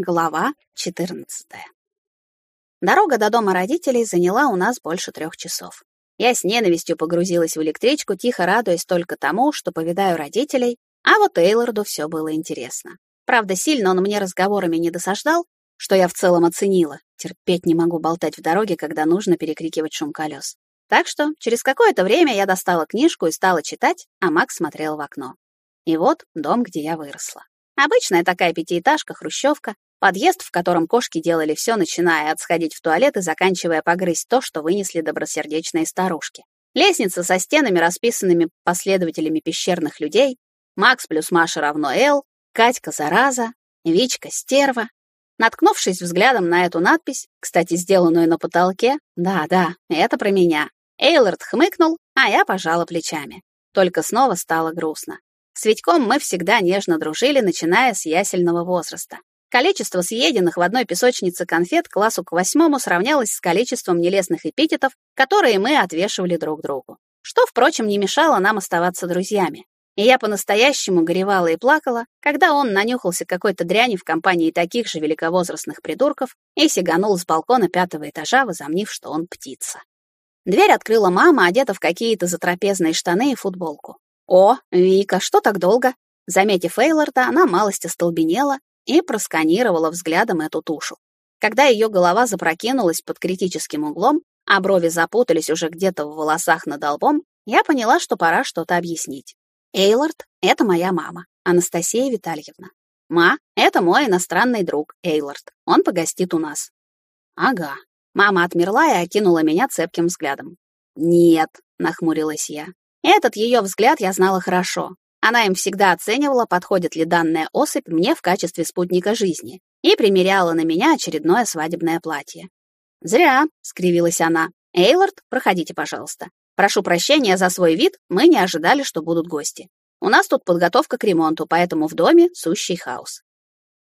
Глава 14. Дорога до дома родителей заняла у нас больше трех часов. Я с ненавистью погрузилась в электричку, тихо радуясь только тому, что повидаю родителей, а вот Эйлорду все было интересно. Правда, сильно он мне разговорами не досаждал, что я в целом оценила. Терпеть не могу болтать в дороге, когда нужно перекрикивать шум колес. Так что через какое-то время я достала книжку и стала читать, а Макс смотрел в окно. И вот дом, где я выросла. Обычная такая пятиэтажка, хрущевка, Подъезд, в котором кошки делали все, начиная от сходить в туалет и заканчивая погрызть то, что вынесли добросердечные старушки. Лестница со стенами, расписанными последователями пещерных людей. Макс плюс Маша равно Л, Катька зараза, Вичка стерва. Наткнувшись взглядом на эту надпись, кстати, сделанную на потолке, да-да, это про меня, Эйлорд хмыкнул, а я пожала плечами. Только снова стало грустно. С Витьком мы всегда нежно дружили, начиная с ясельного возраста. Количество съеденных в одной песочнице конфет классу к восьмому сравнялось с количеством нелестных эпитетов, которые мы отвешивали друг другу. Что, впрочем, не мешало нам оставаться друзьями. И я по-настоящему горевала и плакала, когда он нанюхался какой-то дряни в компании таких же великовозрастных придурков и сиганул с балкона пятого этажа, возомнив, что он птица. Дверь открыла мама, одета в какие-то затрапезные штаны и футболку. «О, Вика, что так долго?» Заметив Эйлорда, она малость остолбенела и просканировала взглядом эту тушу. Когда ее голова запрокинулась под критическим углом, а брови запутались уже где-то в волосах над лбом, я поняла, что пора что-то объяснить. Эйлорд — это моя мама, Анастасия Витальевна. Ма — это мой иностранный друг, Эйлорд. Он погостит у нас. Ага. Мама отмерла и окинула меня цепким взглядом. Нет, нахмурилась я. Этот ее взгляд я знала хорошо. Она им всегда оценивала, подходит ли данная особь мне в качестве спутника жизни, и примеряла на меня очередное свадебное платье. «Зря», — скривилась она. «Эйлорд, проходите, пожалуйста. Прошу прощения за свой вид, мы не ожидали, что будут гости. У нас тут подготовка к ремонту, поэтому в доме сущий хаос».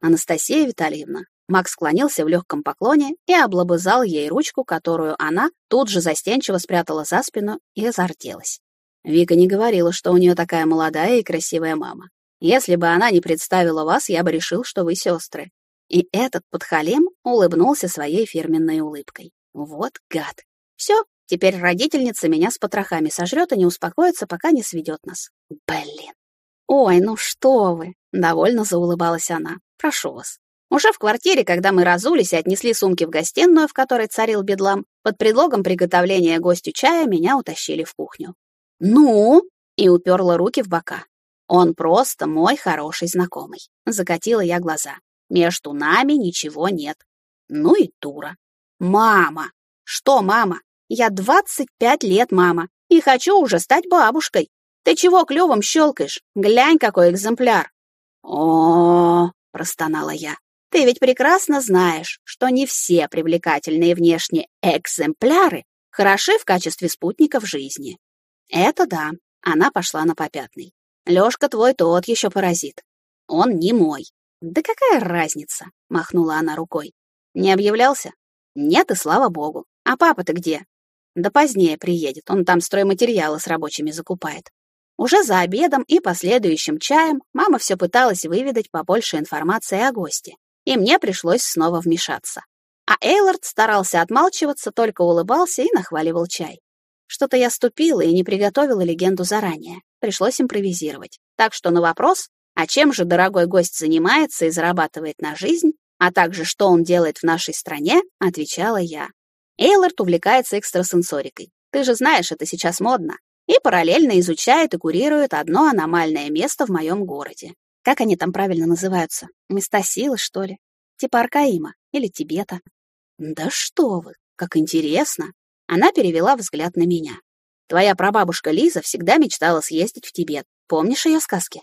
Анастасия Витальевна. Макс склонился в легком поклоне и облобызал ей ручку, которую она тут же застенчиво спрятала за спину и зарделась. Вика не говорила, что у нее такая молодая и красивая мама. Если бы она не представила вас, я бы решил, что вы сестры. И этот подхалим улыбнулся своей фирменной улыбкой. Вот гад. Все, теперь родительница меня с потрохами сожрет и не успокоится, пока не сведет нас. Блин. Ой, ну что вы, довольно заулыбалась она. Прошу вас. Уже в квартире, когда мы разулись и отнесли сумки в гостиную, в которой царил бедлам, под предлогом приготовления гостю чая меня утащили в кухню. «Ну?» — и уперла руки в бока. «Он просто мой хороший знакомый». Закатила я глаза. «Между нами ничего нет». Ну и дура. «Мама!» «Что, мама? Я двадцать пять лет, мама, и хочу уже стать бабушкой. Ты чего клювом щелкаешь? Глянь, какой экземпляр!» «О-о-о!» — простонала я. «Ты ведь прекрасно знаешь, что не все привлекательные внешне экземпляры хороши в качестве спутников жизни. Это да, она пошла на попятный. Лёшка твой тот еще паразит. Он не мой. Да какая разница? Махнула она рукой. Не объявлялся? Нет, и слава богу. А папа-то где? Да позднее приедет, он там стройматериалы с рабочими закупает. Уже за обедом и последующим чаем мама все пыталась выведать побольше информации о госте, и мне пришлось снова вмешаться. А Эйлорд старался отмалчиваться, только улыбался и нахваливал чай. Что-то я ступила и не приготовила легенду заранее. Пришлось импровизировать. Так что на вопрос, а чем же дорогой гость занимается и зарабатывает на жизнь, а также что он делает в нашей стране, отвечала я. Эйлорд увлекается экстрасенсорикой. Ты же знаешь, это сейчас модно. И параллельно изучает и курирует одно аномальное место в моем городе. Как они там правильно называются? Места силы, что ли? Типа Аркаима или Тибета. Да что вы, как интересно. Она перевела взгляд на меня. Твоя прабабушка Лиза всегда мечтала съездить в Тибет. Помнишь ее сказки?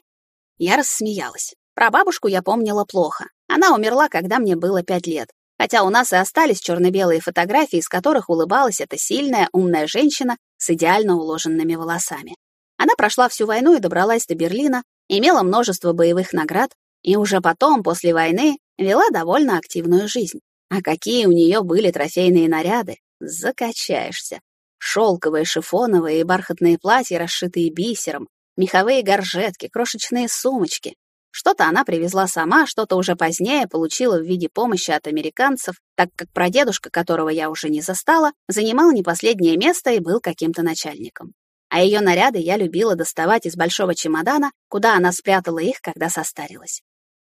Я рассмеялась. Прабабушку я помнила плохо. Она умерла, когда мне было пять лет. Хотя у нас и остались черно-белые фотографии, из которых улыбалась эта сильная, умная женщина с идеально уложенными волосами. Она прошла всю войну и добралась до Берлина, имела множество боевых наград, и уже потом, после войны, вела довольно активную жизнь. А какие у нее были трофейные наряды, Закачаешься. Шелковые, шифоновые и бархатные платья, расшитые бисером, меховые горжетки, крошечные сумочки. Что-то она привезла сама, что-то уже позднее получила в виде помощи от американцев, так как прадедушка, которого я уже не застала, занимал не последнее место и был каким-то начальником. А ее наряды я любила доставать из большого чемодана, куда она спрятала их, когда состарилась.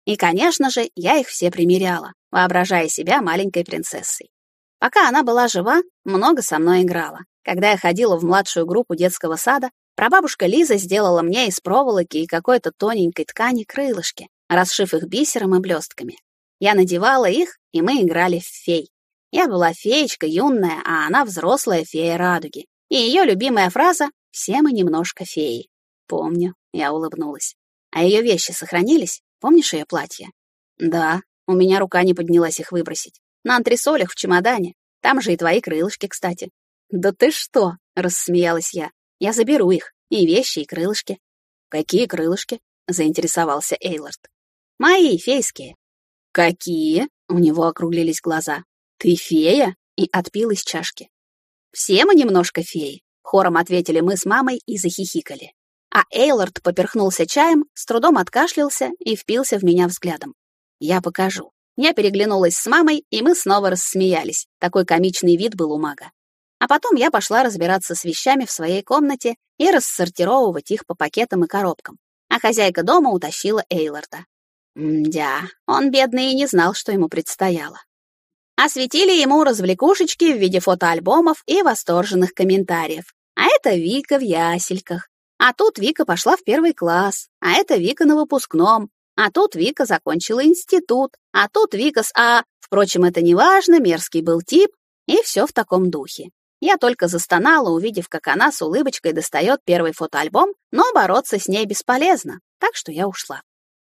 И, конечно же, я их все примеряла, воображая себя маленькой принцессой. Пока она была жива, много со мной играла. Когда я ходила в младшую группу детского сада, прабабушка Лиза сделала мне из проволоки и какой-то тоненькой ткани крылышки, расшив их бисером и блестками. Я надевала их, и мы играли в фей. Я была феечка юная, а она взрослая фея радуги. И ее любимая фраза «Все мы немножко феи». Помню, я улыбнулась. А ее вещи сохранились? Помнишь ее платье? Да, у меня рука не поднялась их выбросить. На антресолях в чемодане. Там же и твои крылышки, кстати. Да ты что? Рассмеялась я. Я заберу их. И вещи, и крылышки. Какие крылышки? Заинтересовался Эйлорд. Мои, фейские. Какие? У него округлились глаза. Ты фея? И отпил из чашки. Все мы немножко феи. Хором ответили мы с мамой и захихикали. А Эйлорд поперхнулся чаем, с трудом откашлялся и впился в меня взглядом. Я покажу. Я переглянулась с мамой, и мы снова рассмеялись. Такой комичный вид был у мага. А потом я пошла разбираться с вещами в своей комнате и рассортировывать их по пакетам и коробкам. А хозяйка дома утащила Эйлорда. Мдя, он, бедный, и не знал, что ему предстояло. Осветили ему развлекушечки в виде фотоальбомов и восторженных комментариев. А это Вика в ясельках. А тут Вика пошла в первый класс. А это Вика на выпускном. А тут Вика закончила институт, а тут Вика с А. Впрочем, это не важно, мерзкий был тип, и все в таком духе. Я только застонала, увидев, как она с улыбочкой достает первый фотоальбом, но бороться с ней бесполезно, так что я ушла.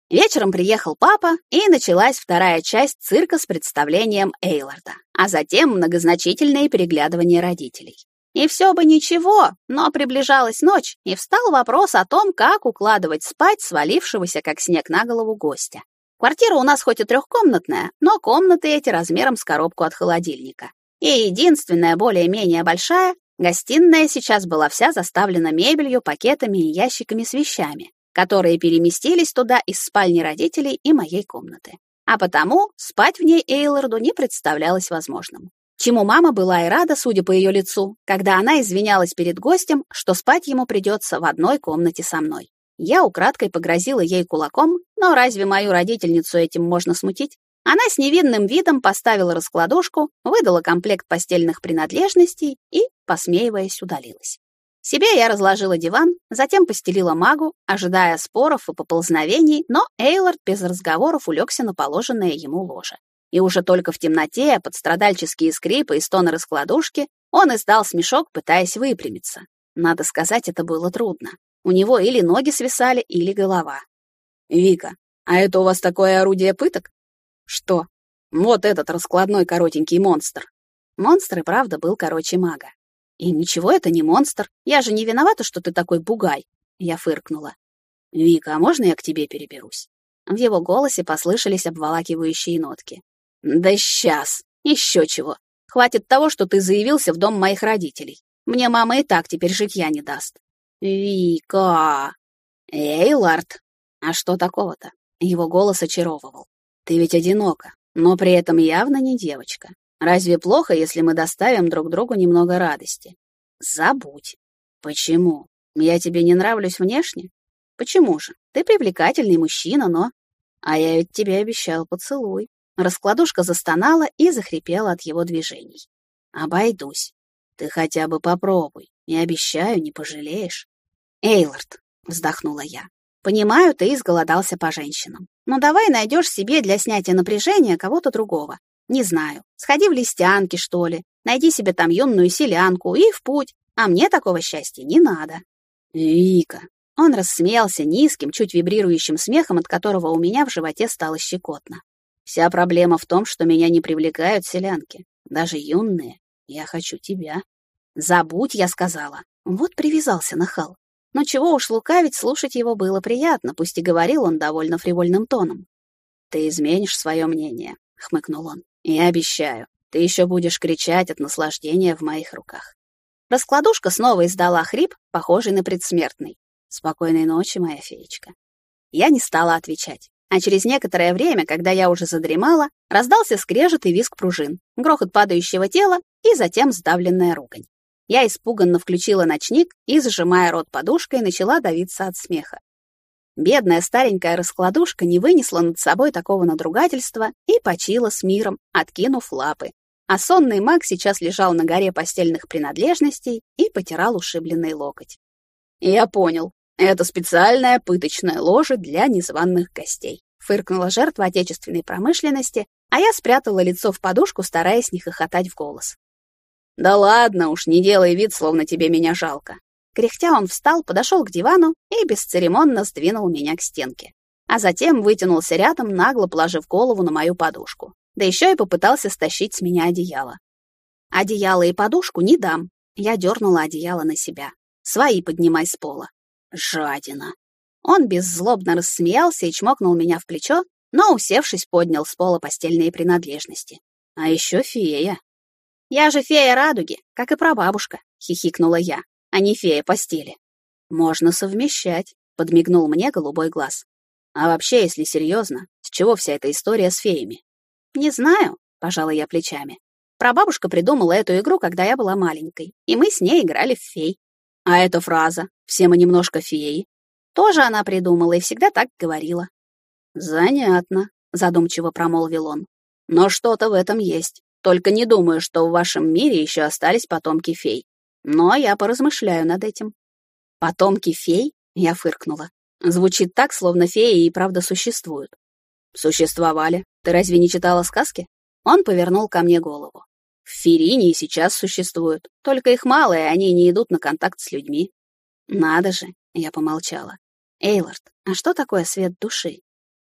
Вечером приехал папа, и началась вторая часть цирка с представлением Эйларда, а затем многозначительные переглядывания родителей. И все бы ничего, но приближалась ночь, и встал вопрос о том, как укладывать спать свалившегося, как снег на голову, гостя. Квартира у нас хоть и трехкомнатная, но комнаты эти размером с коробку от холодильника. И единственная, более-менее большая, гостиная сейчас была вся заставлена мебелью, пакетами и ящиками с вещами, которые переместились туда из спальни родителей и моей комнаты. А потому спать в ней Эйлорду не представлялось возможным чему мама была и рада, судя по ее лицу, когда она извинялась перед гостем, что спать ему придется в одной комнате со мной. Я украдкой погрозила ей кулаком, но разве мою родительницу этим можно смутить? Она с невинным видом поставила раскладушку, выдала комплект постельных принадлежностей и, посмеиваясь, удалилась. Себе я разложила диван, затем постелила магу, ожидая споров и поползновений, но Эйлорд без разговоров улегся на положенное ему ложе и уже только в темноте, под страдальческие скрипы и стоны раскладушки, он издал смешок, пытаясь выпрямиться. Надо сказать, это было трудно. У него или ноги свисали, или голова. «Вика, а это у вас такое орудие пыток?» «Что?» «Вот этот раскладной коротенький монстр». Монстр и правда был короче мага. «И ничего, это не монстр. Я же не виновата, что ты такой бугай». Я фыркнула. «Вика, а можно я к тебе переберусь?» В его голосе послышались обволакивающие нотки. Да сейчас. Еще чего. Хватит того, что ты заявился в дом моих родителей. Мне мама и так теперь житья не даст. Вика. Эй, Ларт. А что такого-то? Его голос очаровывал. Ты ведь одинока, но при этом явно не девочка. Разве плохо, если мы доставим друг другу немного радости? Забудь. Почему? Я тебе не нравлюсь внешне? Почему же? Ты привлекательный мужчина, но... А я ведь тебе обещал поцелуй. Раскладушка застонала и захрипела от его движений. «Обойдусь. Ты хотя бы попробуй. И обещаю, не пожалеешь». «Эйлорд», — вздохнула я, — «понимаю, ты изголодался по женщинам. Но давай найдешь себе для снятия напряжения кого-то другого. Не знаю, сходи в листянки, что ли, найди себе там юную селянку и в путь. А мне такого счастья не надо». «Вика», он рассмеялся низким, чуть вибрирующим смехом, от которого у меня в животе стало щекотно. Вся проблема в том, что меня не привлекают селянки, даже юные. Я хочу тебя. Забудь, я сказала. Вот привязался нахал. Но чего уж лукавить, слушать его было приятно, пусть и говорил он довольно фривольным тоном. «Ты изменишь свое мнение», — хмыкнул он. «Я обещаю, ты еще будешь кричать от наслаждения в моих руках». Раскладушка снова издала хрип, похожий на предсмертный. «Спокойной ночи, моя феечка». Я не стала отвечать. А через некоторое время, когда я уже задремала, раздался скрежет и визг пружин, грохот падающего тела и затем сдавленная ругань. Я испуганно включила ночник и, зажимая рот подушкой, начала давиться от смеха. Бедная старенькая раскладушка не вынесла над собой такого надругательства и почила с миром, откинув лапы. А сонный маг сейчас лежал на горе постельных принадлежностей и потирал ушибленный локоть. «Я понял. Это специальная пыточная ложа для незваных гостей», фыркнула жертва отечественной промышленности, а я спрятала лицо в подушку, стараясь не хохотать в голос. «Да ладно уж, не делай вид, словно тебе меня жалко». Кряхтя он встал, подошел к дивану и бесцеремонно сдвинул меня к стенке. А затем вытянулся рядом, нагло положив голову на мою подушку. Да еще и попытался стащить с меня одеяло. Одеяло и подушку не дам. Я дернула одеяло на себя. Свои поднимай с пола. Жадина. Он беззлобно рассмеялся и чмокнул меня в плечо, но, усевшись, поднял с пола постельные принадлежности. А еще фея. «Я же фея радуги, как и прабабушка», — хихикнула я, а не фея постели. «Можно совмещать», — подмигнул мне голубой глаз. «А вообще, если серьезно, с чего вся эта история с феями?» «Не знаю», — пожала я плечами. Прабабушка придумала эту игру, когда я была маленькой, и мы с ней играли в фей. А эта фраза «все мы немножко феи» тоже она придумала и всегда так говорила. «Занятно», — задумчиво промолвил он. «Но что-то в этом есть. Только не думаю, что в вашем мире еще остались потомки фей. Но я поразмышляю над этим». «Потомки фей?» — я фыркнула. Звучит так, словно феи и правда существуют. «Существовали. Ты разве не читала сказки?» Он повернул ко мне голову. В Ферине сейчас существуют, только их мало, и они не идут на контакт с людьми. Надо же, я помолчала. Эйлорд, а что такое свет души?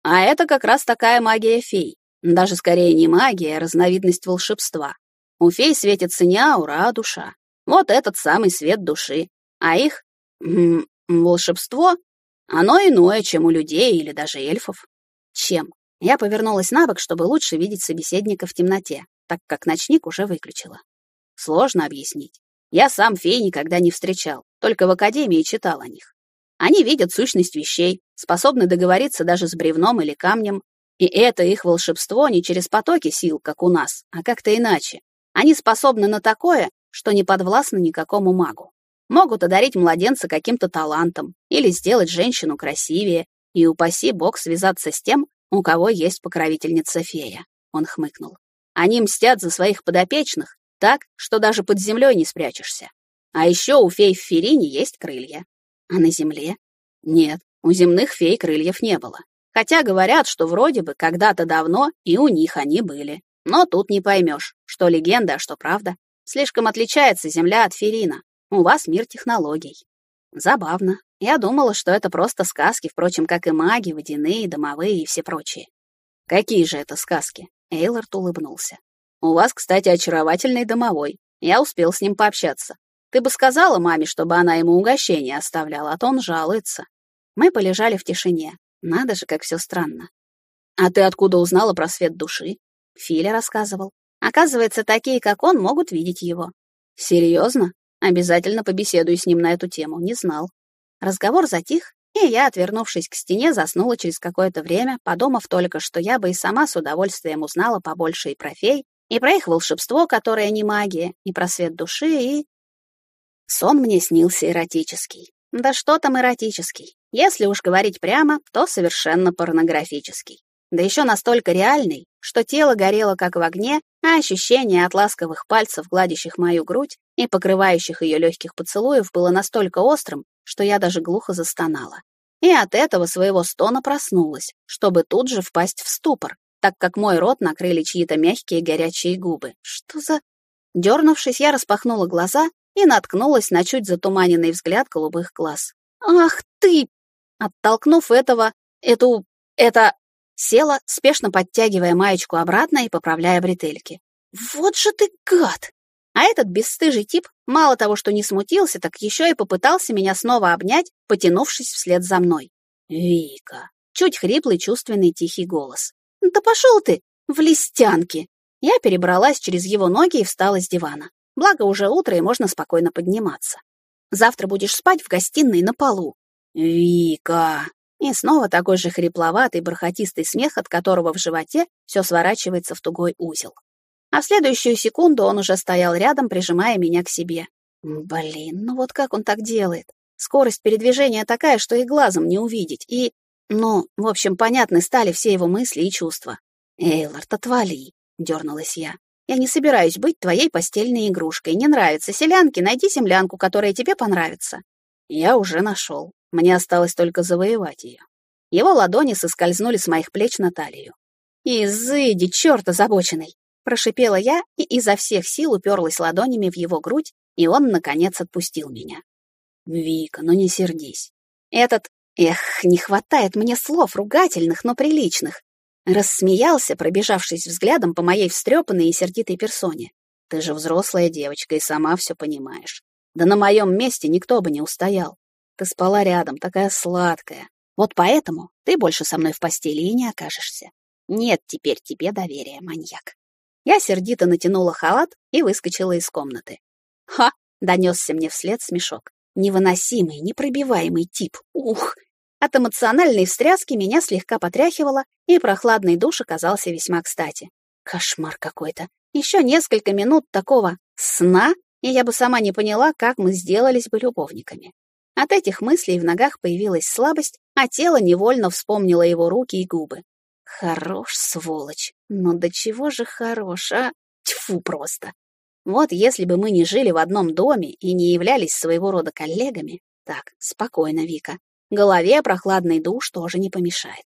А это как раз такая магия фей. Даже скорее не магия, а разновидность волшебства. У фей светится не аура, а душа. Вот этот самый свет души. А их м волшебство, оно иное, чем у людей или даже эльфов. Чем? Я повернулась на бок, чтобы лучше видеть собеседника в темноте так как ночник уже выключила. Сложно объяснить. Я сам фей никогда не встречал, только в академии читал о них. Они видят сущность вещей, способны договориться даже с бревном или камнем, и это их волшебство не через потоки сил, как у нас, а как-то иначе. Они способны на такое, что не подвластны никакому магу. Могут одарить младенца каким-то талантом или сделать женщину красивее, и упаси бог связаться с тем, у кого есть покровительница фея. Он хмыкнул. Они мстят за своих подопечных так, что даже под землей не спрячешься. А еще у фей в Ферине есть крылья. А на земле? Нет, у земных фей крыльев не было. Хотя говорят, что вроде бы когда-то давно и у них они были. Но тут не поймешь, что легенда, а что правда. Слишком отличается Земля от Ферина. У вас мир технологий. Забавно. Я думала, что это просто сказки, впрочем, как и маги, водяные, домовые и все прочие. Какие же это сказки? Эйлорд улыбнулся. «У вас, кстати, очаровательный домовой. Я успел с ним пообщаться. Ты бы сказала маме, чтобы она ему угощение оставляла, а то он жалуется». Мы полежали в тишине. Надо же, как все странно. «А ты откуда узнала про свет души?» Филя рассказывал. Оказывается, такие, как он, могут видеть его. Серьезно? Обязательно побеседую с ним на эту тему. Не знал. Разговор затих, и я, отвернувшись к стене, заснула через какое-то время, подумав только, что я бы и сама с удовольствием узнала побольше и про фей, и про их волшебство, которое не магия, и про свет души, и... Сон мне снился эротический. Да что там эротический? Если уж говорить прямо, то совершенно порнографический. Да еще настолько реальный, что тело горело как в огне, а ощущение от ласковых пальцев, гладящих мою грудь и покрывающих ее легких поцелуев, было настолько острым, что я даже глухо застонала. И от этого своего стона проснулась, чтобы тут же впасть в ступор, так как мой рот накрыли чьи-то мягкие горячие губы. Что за... Дернувшись, я распахнула глаза и наткнулась на чуть затуманенный взгляд голубых глаз. «Ах ты!» Оттолкнув этого, эту... это... Села, спешно подтягивая маечку обратно и поправляя бретельки. «Вот же ты гад!» А этот бесстыжий тип мало того, что не смутился, так еще и попытался меня снова обнять, потянувшись вслед за мной. «Вика!» — чуть хриплый, чувственный, тихий голос. «Да пошел ты! В листянке!» Я перебралась через его ноги и встала с дивана. Благо, уже утро, и можно спокойно подниматься. Завтра будешь спать в гостиной на полу. «Вика!» И снова такой же хрипловатый, бархатистый смех, от которого в животе все сворачивается в тугой узел. А в следующую секунду он уже стоял рядом, прижимая меня к себе. Блин, ну вот как он так делает? Скорость передвижения такая, что и глазом не увидеть. И, ну, в общем, понятны стали все его мысли и чувства. «Эйлорд, отвали!» — дернулась я. «Я не собираюсь быть твоей постельной игрушкой. Не нравится селянки, найди землянку, которая тебе понравится». Я уже нашел. Мне осталось только завоевать ее. Его ладони соскользнули с моих плеч на талию. «Изыди, черт озабоченный!» Прошипела я и изо всех сил уперлась ладонями в его грудь, и он, наконец, отпустил меня. «Вика, ну не сердись». Этот... Эх, не хватает мне слов ругательных, но приличных. Рассмеялся, пробежавшись взглядом по моей встрепанной и сердитой персоне. Ты же взрослая девочка и сама все понимаешь. Да на моем месте никто бы не устоял. Ты спала рядом, такая сладкая. Вот поэтому ты больше со мной в постели и не окажешься. Нет теперь тебе доверия, маньяк. Я сердито натянула халат и выскочила из комнаты. «Ха!» — донесся мне вслед смешок. «Невыносимый, непробиваемый тип. Ух!» От эмоциональной встряски меня слегка потряхивало, и прохладный душ оказался весьма кстати. Кошмар какой-то. Еще несколько минут такого сна, и я бы сама не поняла, как мы сделались бы любовниками. От этих мыслей в ногах появилась слабость, а тело невольно вспомнило его руки и губы. Хорош, сволочь. Но до чего же хорош, а? Тьфу просто. Вот если бы мы не жили в одном доме и не являлись своего рода коллегами... Так, спокойно, Вика. Голове прохладный душ тоже не помешает.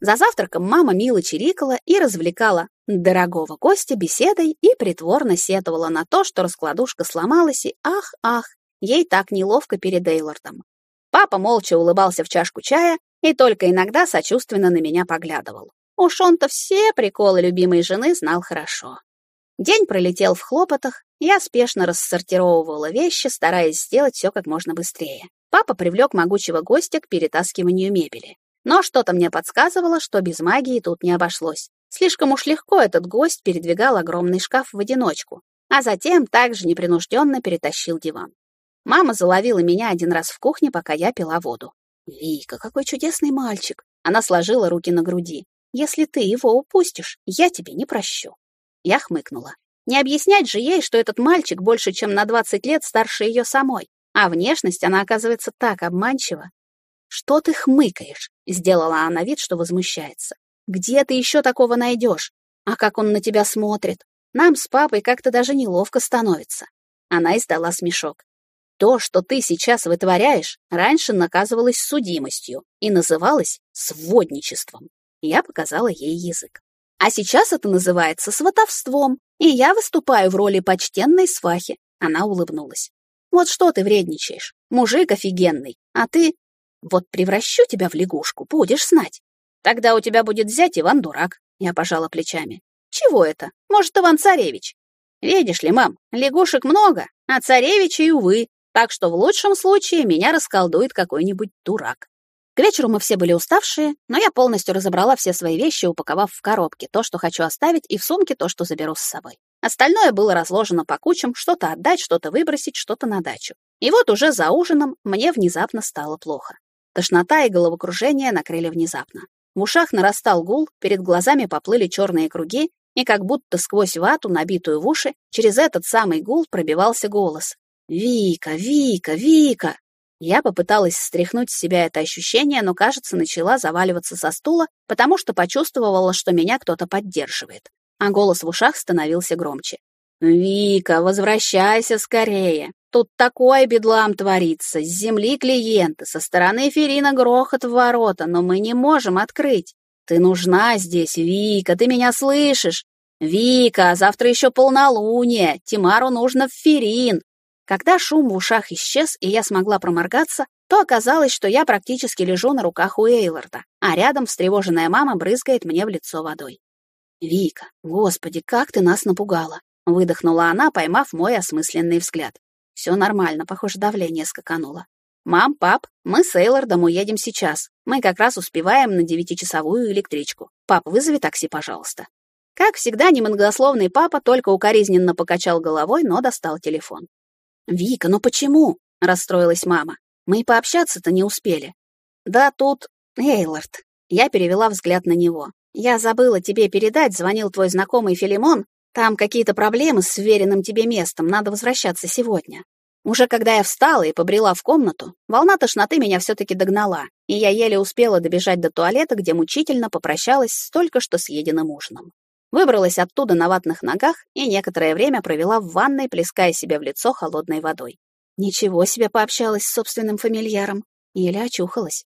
За завтраком мама мило чирикала и развлекала дорогого гостя беседой и притворно сетовала на то, что раскладушка сломалась, и ах-ах, ей так неловко перед Эйлордом. Папа молча улыбался в чашку чая и только иногда сочувственно на меня поглядывал. Уж он-то все приколы любимой жены знал хорошо. День пролетел в хлопотах, я спешно рассортировывала вещи, стараясь сделать все как можно быстрее. Папа привлек могучего гостя к перетаскиванию мебели. Но что-то мне подсказывало, что без магии тут не обошлось. Слишком уж легко этот гость передвигал огромный шкаф в одиночку, а затем также непринужденно перетащил диван. Мама заловила меня один раз в кухне, пока я пила воду. «Вика, какой чудесный мальчик!» Она сложила руки на груди. «Если ты его упустишь, я тебе не прощу». Я хмыкнула. Не объяснять же ей, что этот мальчик больше, чем на 20 лет старше ее самой, а внешность она оказывается так обманчива. «Что ты хмыкаешь?» — сделала она вид, что возмущается. «Где ты еще такого найдешь? А как он на тебя смотрит? Нам с папой как-то даже неловко становится». Она издала смешок. То, что ты сейчас вытворяешь, раньше наказывалось судимостью и называлось сводничеством. Я показала ей язык. А сейчас это называется сватовством, и я выступаю в роли почтенной свахи. Она улыбнулась. Вот что ты вредничаешь? Мужик офигенный, а ты... Вот превращу тебя в лягушку, будешь знать. Тогда у тебя будет взять Иван Дурак. Я пожала плечами. Чего это? Может, Иван Царевич? Видишь ли, мам, лягушек много, а царевичей, увы, так что в лучшем случае меня расколдует какой-нибудь дурак. К вечеру мы все были уставшие, но я полностью разобрала все свои вещи, упаковав в коробки то, что хочу оставить, и в сумке то, что заберу с собой. Остальное было разложено по кучам, что-то отдать, что-то выбросить, что-то на дачу. И вот уже за ужином мне внезапно стало плохо. Тошнота и головокружение накрыли внезапно. В ушах нарастал гул, перед глазами поплыли черные круги, и как будто сквозь вату, набитую в уши, через этот самый гул пробивался голос, «Вика, Вика, Вика!» Я попыталась стряхнуть с себя это ощущение, но, кажется, начала заваливаться со стула, потому что почувствовала, что меня кто-то поддерживает. А голос в ушах становился громче. «Вика, возвращайся скорее! Тут такой бедлам творится! С земли клиенты, со стороны Ферина грохот в ворота, но мы не можем открыть! Ты нужна здесь, Вика, ты меня слышишь? Вика, завтра еще полнолуние, Тимару нужно в Ферин, когда шум в ушах исчез, и я смогла проморгаться, то оказалось, что я практически лежу на руках у Эйларда, а рядом встревоженная мама брызгает мне в лицо водой. «Вика, господи, как ты нас напугала!» — выдохнула она, поймав мой осмысленный взгляд. «Все нормально, похоже, давление скакануло. Мам, пап, мы с Эйлардом уедем сейчас. Мы как раз успеваем на девятичасовую электричку. Пап, вызови такси, пожалуйста». Как всегда, немногословный папа только укоризненно покачал головой, но достал телефон. «Вика, ну почему?» — расстроилась мама. «Мы и пообщаться-то не успели». «Да тут...» Эйлорд. Я перевела взгляд на него. Я забыла тебе передать, звонил твой знакомый Филимон. Там какие-то проблемы с веренным тебе местом, надо возвращаться сегодня. Уже когда я встала и побрела в комнату, волна тошноты меня все-таки догнала, и я еле успела добежать до туалета, где мучительно попрощалась с только что съеденным ужином. Выбралась оттуда на ватных ногах и некоторое время провела в ванной, плеская себе в лицо холодной водой. Ничего себе пообщалась с собственным фамильяром. Еле очухалась.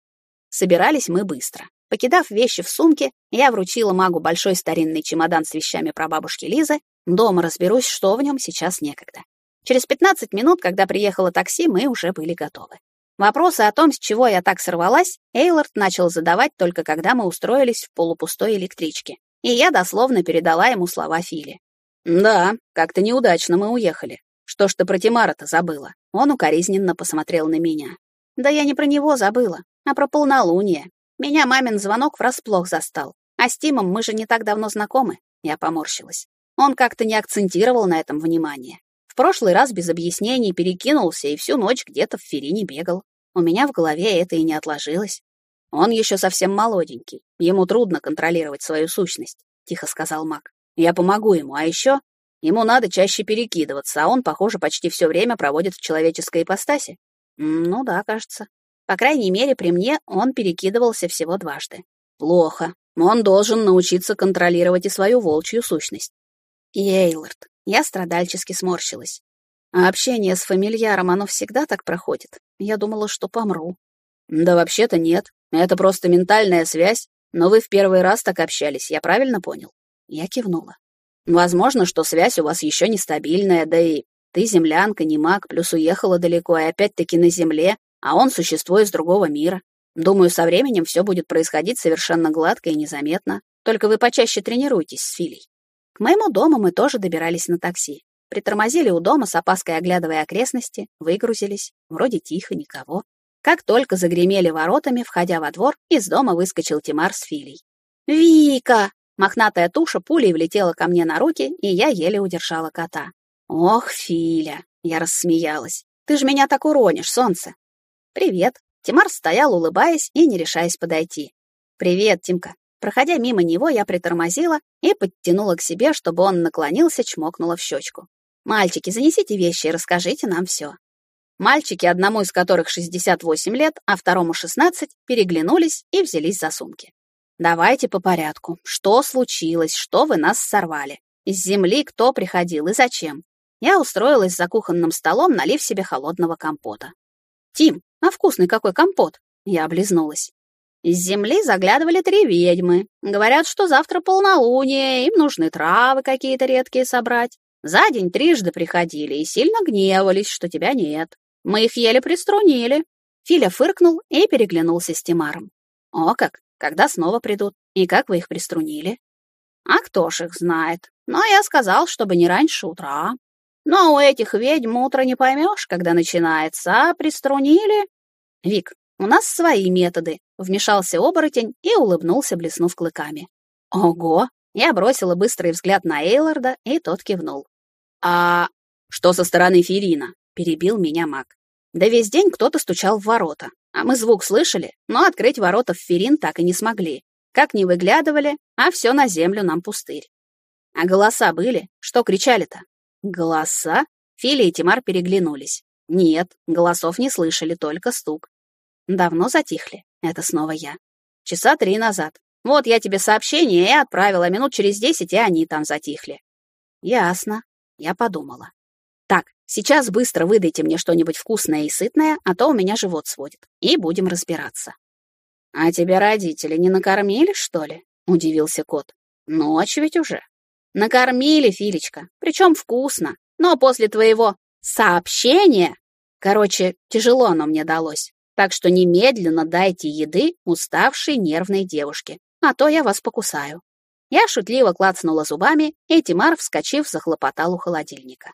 Собирались мы быстро. Покидав вещи в сумке, я вручила магу большой старинный чемодан с вещами про бабушки Лизы. Дома разберусь, что в нем сейчас некогда. Через 15 минут, когда приехало такси, мы уже были готовы. Вопросы о том, с чего я так сорвалась, Эйлорд начал задавать только когда мы устроились в полупустой электричке. И я дословно передала ему слова Фили. «Да, как-то неудачно мы уехали. Что ж ты про Тимара-то забыла?» Он укоризненно посмотрел на меня. «Да я не про него забыла, а про полнолуние. Меня мамин звонок врасплох застал. А с Тимом мы же не так давно знакомы. Я поморщилась. Он как-то не акцентировал на этом внимание. В прошлый раз без объяснений перекинулся и всю ночь где-то в Ферине бегал. У меня в голове это и не отложилось. Он еще совсем молоденький. Ему трудно контролировать свою сущность, тихо сказал Мак. Я помогу ему, а еще ему надо чаще перекидываться, а он, похоже, почти все время проводит в человеческой ипостаси. Ну да, кажется. По крайней мере, при мне он перекидывался всего дважды. Плохо. Он должен научиться контролировать и свою волчью сущность. Эйлорд. Я страдальчески сморщилась. А общение с фамильяром, оно всегда так проходит. Я думала, что помру. Да вообще-то нет. Это просто ментальная связь. Но вы в первый раз так общались, я правильно понял? Я кивнула. Возможно, что связь у вас еще нестабильная, да и ты землянка, не маг, плюс уехала далеко, и опять-таки на земле, а он существо из другого мира. Думаю, со временем все будет происходить совершенно гладко и незаметно. Только вы почаще тренируйтесь с Филей. К моему дому мы тоже добирались на такси. Притормозили у дома, с опаской оглядывая окрестности, выгрузились. Вроде тихо, никого. Как только загремели воротами, входя во двор, из дома выскочил Тимар с Филей. «Вика!» Мохнатая туша пулей влетела ко мне на руки, и я еле удержала кота. «Ох, Филя!» — я рассмеялась. «Ты ж меня так уронишь, солнце!» «Привет!» Тимар стоял, улыбаясь и не решаясь подойти. «Привет, Тимка!» Проходя мимо него, я притормозила и подтянула к себе, чтобы он наклонился, чмокнула в щечку. «Мальчики, занесите вещи и расскажите нам все». Мальчики, одному из которых 68 лет, а второму 16, переглянулись и взялись за сумки. «Давайте по порядку. Что случилось? Что вы нас сорвали? Из земли кто приходил и зачем?» Я устроилась за кухонным столом, налив себе холодного компота. «Тим, а вкусный какой компот!» Я облизнулась. Из земли заглядывали три ведьмы. Говорят, что завтра полнолуние, им нужны травы какие-то редкие собрать. За день трижды приходили и сильно гневались, что тебя нет. Мы их еле приструнили. Филя фыркнул и переглянулся с Тимаром. О как, когда снова придут? И как вы их приструнили? А кто ж их знает? Но я сказал, чтобы не раньше утра. Но у этих ведьм утро не поймешь, когда начинается, а приструнили. Вик, у нас свои методы, вмешался оборотень и улыбнулся, блеснув клыками. Ого! Я бросила быстрый взгляд на Эйларда, и тот кивнул. А что со стороны Ферина? Перебил меня маг. Да весь день кто-то стучал в ворота, а мы звук слышали, но открыть ворота в Ферин так и не смогли. Как не выглядывали, а все на землю нам пустырь. А голоса были? Что кричали-то? Голоса? Фили и Тимар переглянулись. Нет, голосов не слышали, только стук. Давно затихли. Это снова я. Часа три назад. Вот я тебе сообщение и отправила, минут через десять, и они там затихли. Ясно. Я подумала. Так, сейчас быстро выдайте мне что-нибудь вкусное и сытное, а то у меня живот сводит. И будем разбираться. А тебя родители не накормили, что ли? Удивился кот. Ночь ведь уже. Накормили, Филечка, причем вкусно. Но после твоего сообщения... Короче, тяжело оно мне далось. Так что немедленно дайте еды уставшей нервной девушке, а то я вас покусаю. Я шутливо клацнула зубами, и Тимар, вскочив, захлопотал у холодильника.